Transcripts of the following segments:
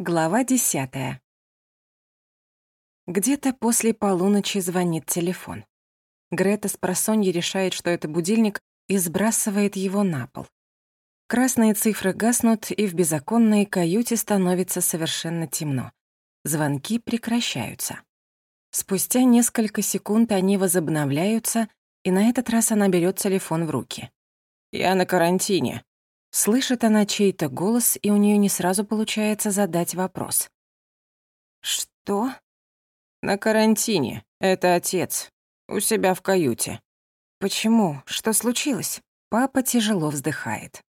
Глава десятая. Где-то после полуночи звонит телефон. Грета с просонья решает, что это будильник, и сбрасывает его на пол. Красные цифры гаснут, и в беззаконной каюте становится совершенно темно. Звонки прекращаются. Спустя несколько секунд они возобновляются, и на этот раз она берет телефон в руки. «Я на карантине», Слышит она чей-то голос, и у нее не сразу получается задать вопрос. «Что?» «На карантине. Это отец. У себя в каюте». «Почему? Что случилось?» Папа тяжело вздыхает.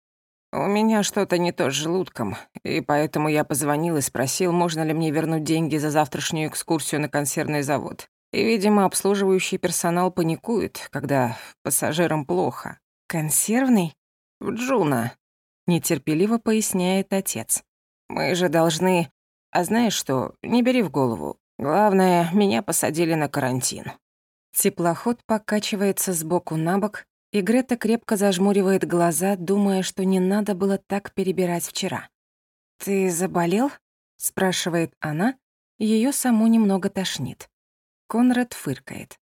«У меня что-то не то с желудком, и поэтому я позвонил и спросил, можно ли мне вернуть деньги за завтрашнюю экскурсию на консервный завод. И, видимо, обслуживающий персонал паникует, когда пассажирам плохо». «Консервный?» «В Джуна нетерпеливо поясняет отец. Мы же должны... А знаешь что, не бери в голову. Главное, меня посадили на карантин. Теплоход покачивается с боку на бок, и Грета крепко зажмуривает глаза, думая, что не надо было так перебирать вчера. «Ты заболел?» — спрашивает она, ее саму немного тошнит. Конрад фыркает.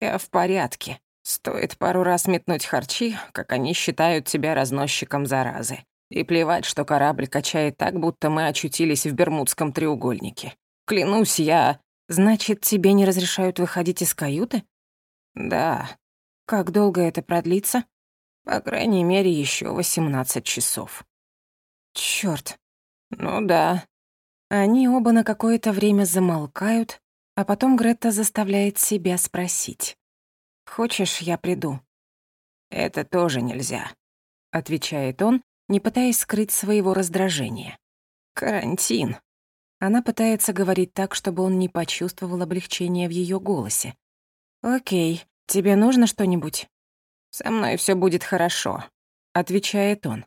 «Я в порядке. Стоит пару раз метнуть харчи, как они считают тебя разносчиком заразы. И плевать, что корабль качает так, будто мы очутились в Бермудском треугольнике. Клянусь, я... Значит, тебе не разрешают выходить из каюты? Да. Как долго это продлится? По крайней мере, еще 18 часов. Чёрт. Ну да. Они оба на какое-то время замолкают, а потом Гретта заставляет себя спросить. «Хочешь, я приду?» «Это тоже нельзя», — отвечает он, не пытаясь скрыть своего раздражения. «Карантин». Она пытается говорить так, чтобы он не почувствовал облегчения в ее голосе. «Окей, тебе нужно что-нибудь?» «Со мной все будет хорошо», — отвечает он.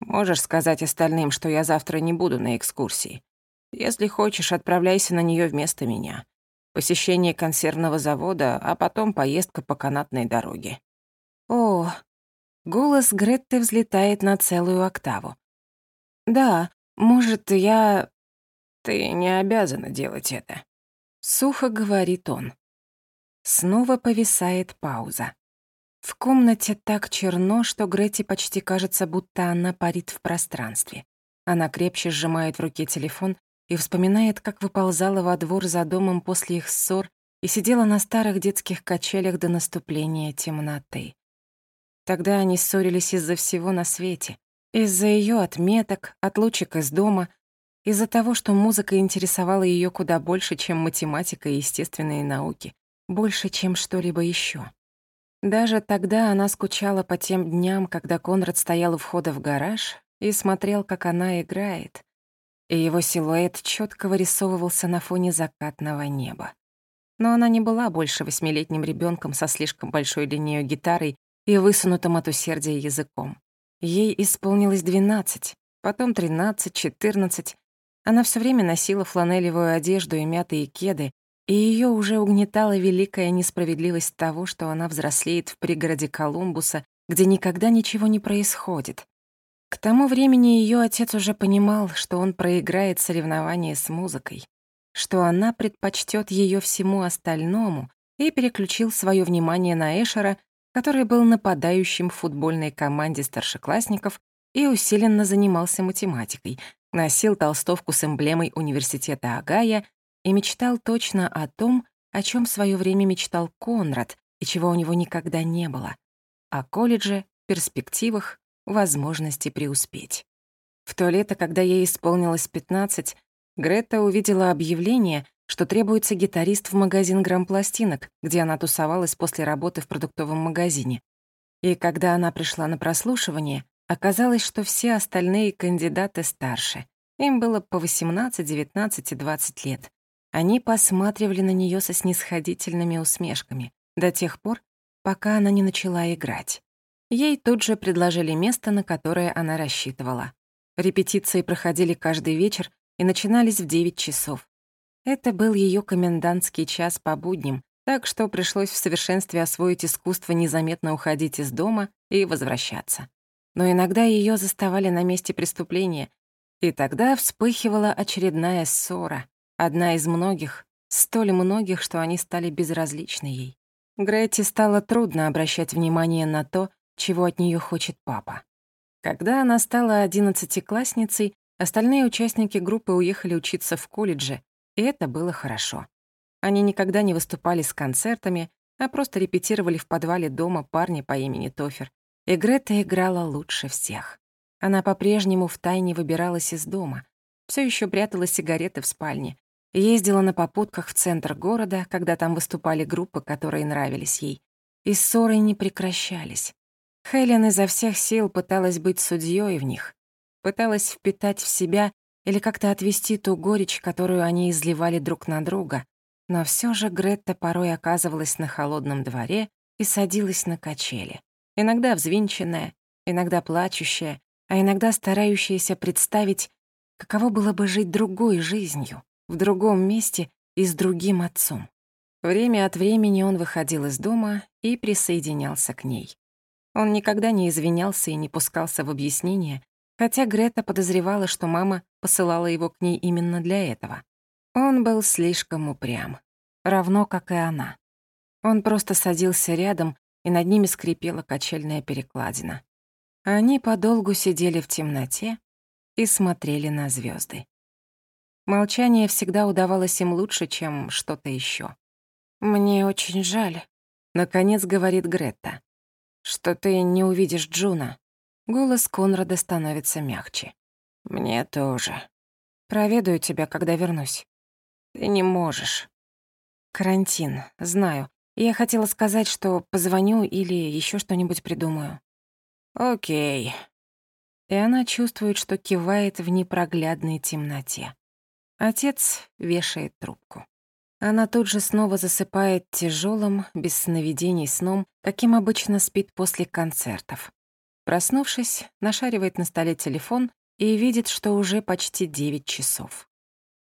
«Можешь сказать остальным, что я завтра не буду на экскурсии. Если хочешь, отправляйся на нее вместо меня посещение консервного завода, а потом поездка по канатной дороге. О, голос Гретты взлетает на целую октаву. Да, может, я... Ты не обязана делать это. Сухо говорит он. Снова повисает пауза. В комнате так черно, что Гретте почти кажется, будто она парит в пространстве. Она крепче сжимает в руке телефон и вспоминает, как выползала во двор за домом после их ссор и сидела на старых детских качелях до наступления темноты. Тогда они ссорились из-за всего на свете. Из-за ее отметок, отлучек из дома, из-за того, что музыка интересовала ее куда больше, чем математика и естественные науки, больше, чем что-либо еще. Даже тогда она скучала по тем дням, когда Конрад стоял у входа в гараж и смотрел, как она играет, и его силуэт четко вырисовывался на фоне закатного неба. Но она не была больше восьмилетним ребенком со слишком большой линией гитарой и высунутым от усердия языком. Ей исполнилось двенадцать, потом тринадцать, четырнадцать. Она все время носила фланелевую одежду и мятые кеды, и ее уже угнетала великая несправедливость того, что она взрослеет в пригороде Колумбуса, где никогда ничего не происходит, к тому времени ее отец уже понимал, что он проиграет соревнование с музыкой, что она предпочтет ее всему остальному, и переключил свое внимание на Эшера, который был нападающим в футбольной команде старшеклассников и усиленно занимался математикой, носил толстовку с эмблемой университета Агая и мечтал точно о том, о чем в свое время мечтал Конрад и чего у него никогда не было — о колледже, перспективах возможности преуспеть. В то лето, когда ей исполнилось 15, Грета увидела объявление, что требуется гитарист в магазин грампластинок, где она тусовалась после работы в продуктовом магазине. И когда она пришла на прослушивание, оказалось, что все остальные кандидаты старше. Им было по 18, 19 и 20 лет. Они посматривали на нее со снисходительными усмешками до тех пор, пока она не начала играть. Ей тут же предложили место, на которое она рассчитывала. Репетиции проходили каждый вечер и начинались в 9 часов. Это был ее комендантский час по будням, так что пришлось в совершенстве освоить искусство незаметно уходить из дома и возвращаться. Но иногда ее заставали на месте преступления, И тогда вспыхивала очередная ссора, одна из многих, столь многих, что они стали безразличны ей. Гретти стало трудно обращать внимание на то, чего от нее хочет папа. Когда она стала одиннадцатиклассницей, остальные участники группы уехали учиться в колледже, и это было хорошо. Они никогда не выступали с концертами, а просто репетировали в подвале дома парня по имени Тофер. И Грета играла лучше всех. Она по-прежнему втайне выбиралась из дома, все еще прятала сигареты в спальне, ездила на попутках в центр города, когда там выступали группы, которые нравились ей. И ссоры не прекращались. Хелен изо всех сил пыталась быть судьей в них, пыталась впитать в себя или как-то отвести ту горечь, которую они изливали друг на друга, но все же Гретта порой оказывалась на холодном дворе и садилась на качели. Иногда взвинченная, иногда плачущая, а иногда старающаяся представить, каково было бы жить другой жизнью, в другом месте и с другим отцом. Время от времени он выходил из дома и присоединялся к ней. Он никогда не извинялся и не пускался в объяснения, хотя Грета подозревала, что мама посылала его к ней именно для этого. Он был слишком упрям, равно как и она. Он просто садился рядом, и над ними скрипела качельная перекладина. Они подолгу сидели в темноте и смотрели на звезды. Молчание всегда удавалось им лучше, чем что-то еще. «Мне очень жаль», — наконец говорит Гретта, «что ты не увидишь Джуна». Голос Конрада становится мягче. «Мне тоже. Проведаю тебя, когда вернусь». Ты не можешь. Карантин, знаю. Я хотела сказать, что позвоню или еще что-нибудь придумаю. Окей. И она чувствует, что кивает в непроглядной темноте. Отец вешает трубку. Она тут же снова засыпает тяжелым, без сновидений сном, каким обычно спит после концертов. Проснувшись, нашаривает на столе телефон и видит, что уже почти девять часов.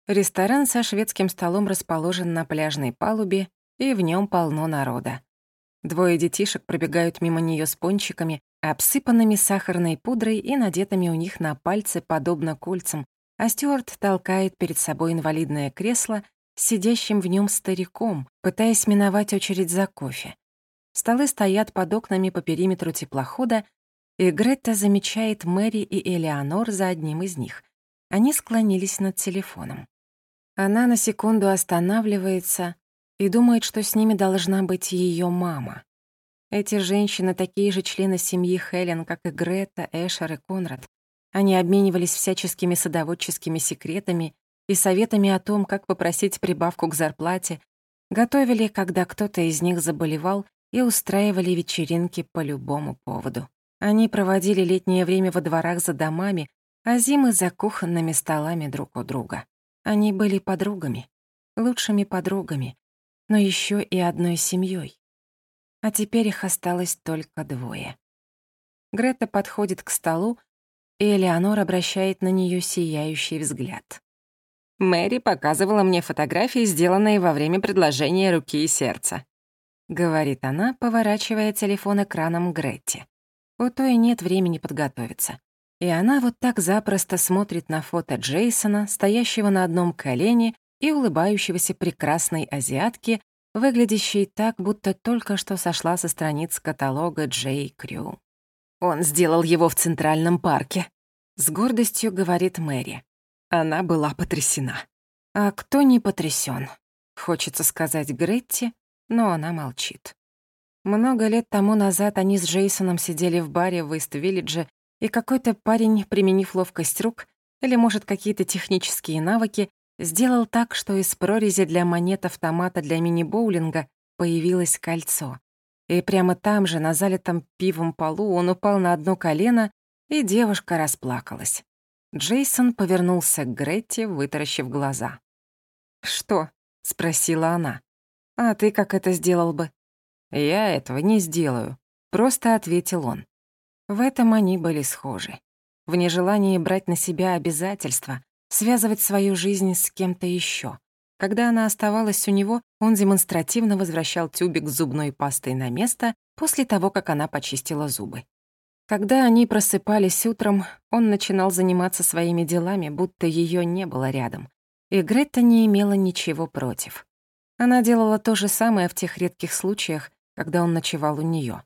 Ресторан со шведским столом расположен на пляжной палубе, и в нем полно народа. Двое детишек пробегают мимо нее с пончиками, обсыпанными сахарной пудрой и надетыми у них на пальцы, подобно кольцам, а Стюарт толкает перед собой инвалидное кресло сидящим в нем стариком, пытаясь миновать очередь за кофе. Столы стоят под окнами по периметру теплохода, и Гретта замечает Мэри и Элеонор за одним из них. Они склонились над телефоном. Она на секунду останавливается и думает, что с ними должна быть ее мама. Эти женщины такие же члены семьи Хелен, как и Грета, Эшер и Конрад. Они обменивались всяческими садоводческими секретами и советами о том, как попросить прибавку к зарплате, готовили, когда кто-то из них заболевал, и устраивали вечеринки по любому поводу. Они проводили летнее время во дворах за домами, а зимы за кухонными столами друг у друга. Они были подругами, лучшими подругами, но еще и одной семьей. А теперь их осталось только двое. Грета подходит к столу, и Элеонор обращает на нее сияющий взгляд. «Мэри показывала мне фотографии, сделанные во время предложения руки и сердца», — говорит она, поворачивая телефон экраном Гретти. У той нет времени подготовиться. И она вот так запросто смотрит на фото Джейсона, стоящего на одном колене и улыбающегося прекрасной азиатки, выглядящей так, будто только что сошла со страниц каталога Джей Крю. «Он сделал его в Центральном парке», — с гордостью говорит Мэри. Она была потрясена. А кто не потрясен? Хочется сказать Гретти, но она молчит. Много лет тому назад они с Джейсоном сидели в баре в Ист-Виллидже и какой-то парень, применив ловкость рук или, может, какие-то технические навыки, сделал так, что из прорези для монет-автомата для мини-боулинга появилось кольцо. И прямо там же, на залитом пивом полу, он упал на одно колено, и девушка расплакалась. Джейсон повернулся к Гретте, вытаращив глаза. «Что?» — спросила она. «А ты как это сделал бы?» «Я этого не сделаю», — просто ответил он. В этом они были схожи. В нежелании брать на себя обязательства, связывать свою жизнь с кем-то еще. Когда она оставалась у него, он демонстративно возвращал тюбик с зубной пастой на место после того, как она почистила зубы. Когда они просыпались утром, он начинал заниматься своими делами, будто ее не было рядом. И Гретта не имела ничего против. Она делала то же самое в тех редких случаях, когда он ночевал у нее.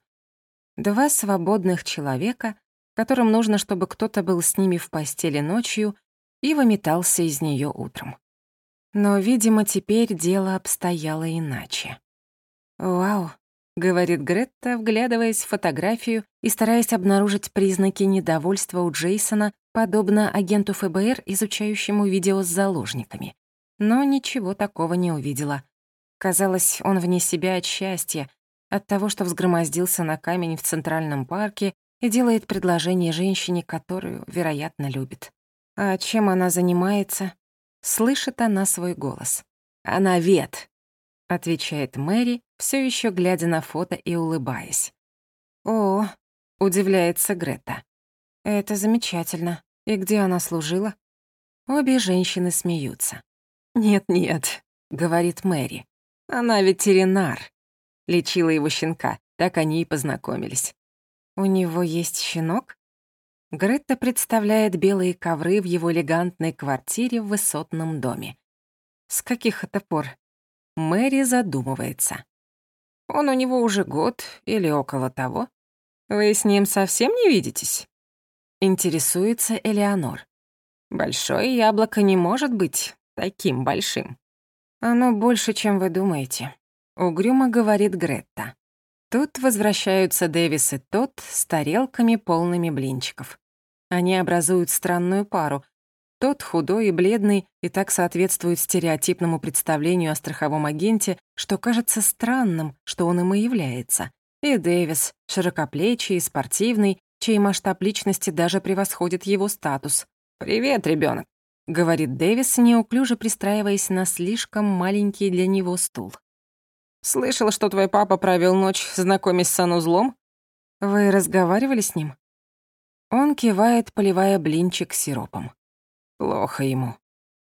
Два свободных человека, которым нужно, чтобы кто-то был с ними в постели ночью и выметался из нее утром. Но, видимо, теперь дело обстояло иначе. «Вау», — говорит Гретта, вглядываясь в фотографию и стараясь обнаружить признаки недовольства у Джейсона, подобно агенту ФБР, изучающему видео с заложниками. Но ничего такого не увидела. Казалось, он вне себя от счастья, от того, что взгромоздился на камень в Центральном парке и делает предложение женщине, которую, вероятно, любит. А чем она занимается? Слышит она свой голос. «Она вет», — отвечает Мэри, все еще глядя на фото и улыбаясь. «О», — удивляется Грета. «Это замечательно. И где она служила?» Обе женщины смеются. «Нет-нет», — говорит Мэри. «Она ветеринар». Лечила его щенка, так они и познакомились. «У него есть щенок?» Гретта представляет белые ковры в его элегантной квартире в высотном доме. С каких это пор? Мэри задумывается. Он у него уже год или около того. Вы с ним совсем не видитесь? Интересуется Элеонор. Большое яблоко не может быть таким большим. Оно больше, чем вы думаете. Угрюмо говорит Гретта. Тут возвращаются Дэвис и Тот с тарелками, полными блинчиков. Они образуют странную пару. Тот худой и бледный и так соответствует стереотипному представлению о страховом агенте, что кажется странным, что он им и является. И Дэвис, широкоплечий и спортивный, чей масштаб личности даже превосходит его статус. «Привет, ребенок, говорит Дэвис, неуклюже пристраиваясь на слишком маленький для него стул. Слышал, что твой папа провел ночь, знакомясь с санузлом? Вы разговаривали с ним? Он кивает, поливая блинчик сиропом. Плохо ему.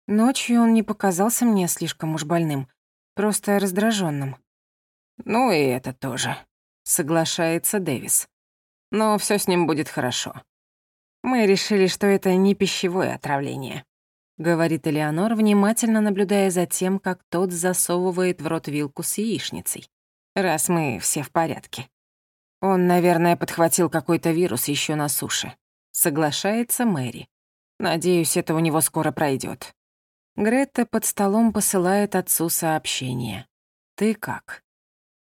Ночью он не показался мне слишком уж больным, просто раздраженным. Ну и это тоже, соглашается Дэвис. Но все с ним будет хорошо. Мы решили, что это не пищевое отравление. — говорит Элеонор, внимательно наблюдая за тем, как тот засовывает в рот вилку с яичницей. «Раз мы все в порядке». «Он, наверное, подхватил какой-то вирус еще на суше», — соглашается Мэри. «Надеюсь, это у него скоро пройдет. Грета под столом посылает отцу сообщение. «Ты как?»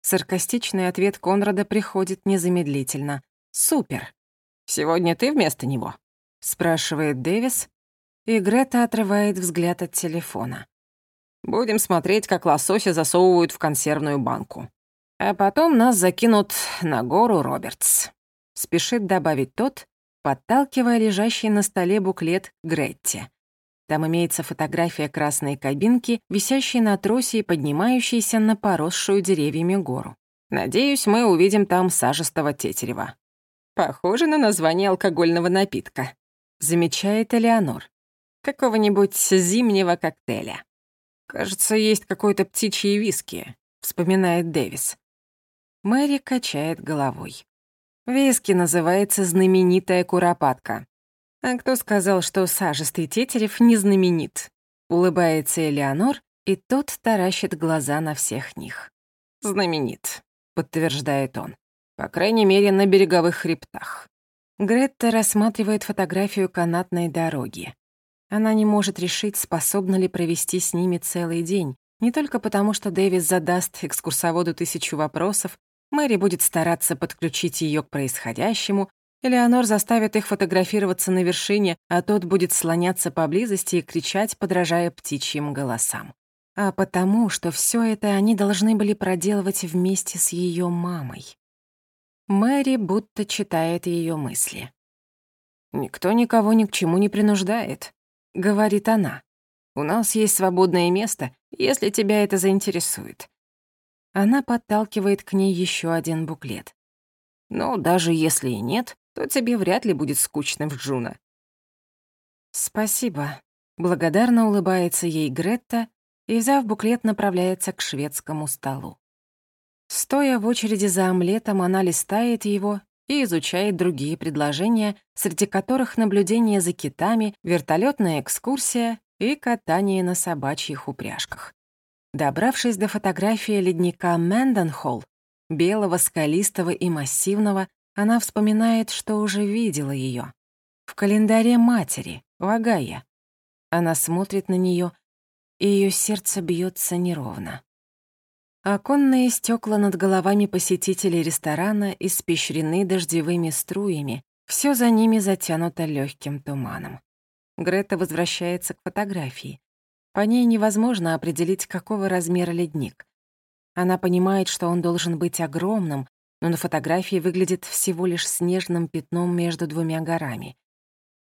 Саркастичный ответ Конрада приходит незамедлительно. «Супер!» «Сегодня ты вместо него?» — спрашивает Дэвис, и Грета отрывает взгляд от телефона. «Будем смотреть, как лосося засовывают в консервную банку. А потом нас закинут на гору Робертс», — спешит добавить тот, подталкивая лежащий на столе буклет Гретти. Там имеется фотография красной кабинки, висящей на тросе и поднимающейся на поросшую деревьями гору. Надеюсь, мы увидим там сажистого тетерева. Похоже на название алкогольного напитка, замечает Элеонор какого-нибудь зимнего коктейля. «Кажется, есть какое-то птичье виски», — вспоминает Дэвис. Мэри качает головой. Виски называется «знаменитая куропатка». А кто сказал, что сажистый тетерев не знаменит? Улыбается Элеонор, и тот таращит глаза на всех них. «Знаменит», — подтверждает он. «По крайней мере, на береговых хребтах». Гретта рассматривает фотографию канатной дороги. Она не может решить, способна ли провести с ними целый день, не только потому, что Дэвис задаст экскурсоводу тысячу вопросов, Мэри будет стараться подключить ее к происходящему, Элеонор заставит их фотографироваться на вершине, а тот будет слоняться поблизости и кричать, подражая птичьим голосам. А потому, что все это они должны были проделывать вместе с ее мамой. Мэри будто читает ее мысли. «Никто никого ни к чему не принуждает говорит она. «У нас есть свободное место, если тебя это заинтересует». Она подталкивает к ней еще один буклет. «Ну, даже если и нет, то тебе вряд ли будет скучно в Джуна». «Спасибо», — благодарно улыбается ей Гретта и, взяв буклет, направляется к шведскому столу. Стоя в очереди за омлетом, она листает его и изучает другие предложения, среди которых наблюдение за китами, вертолетная экскурсия и катание на собачьих упряжках. Добравшись до фотографии ледника Мэнденхолл, белого, скалистого и массивного, она вспоминает, что уже видела ее. В календаре матери, в Агае. Она смотрит на нее, и ее сердце бьется неровно. Оконные стекла над головами посетителей ресторана испещрены дождевыми струями, все за ними затянуто легким туманом. Грета возвращается к фотографии. По ней невозможно определить, какого размера ледник. Она понимает, что он должен быть огромным, но на фотографии выглядит всего лишь снежным пятном между двумя горами.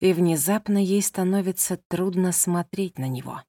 И внезапно ей становится трудно смотреть на него.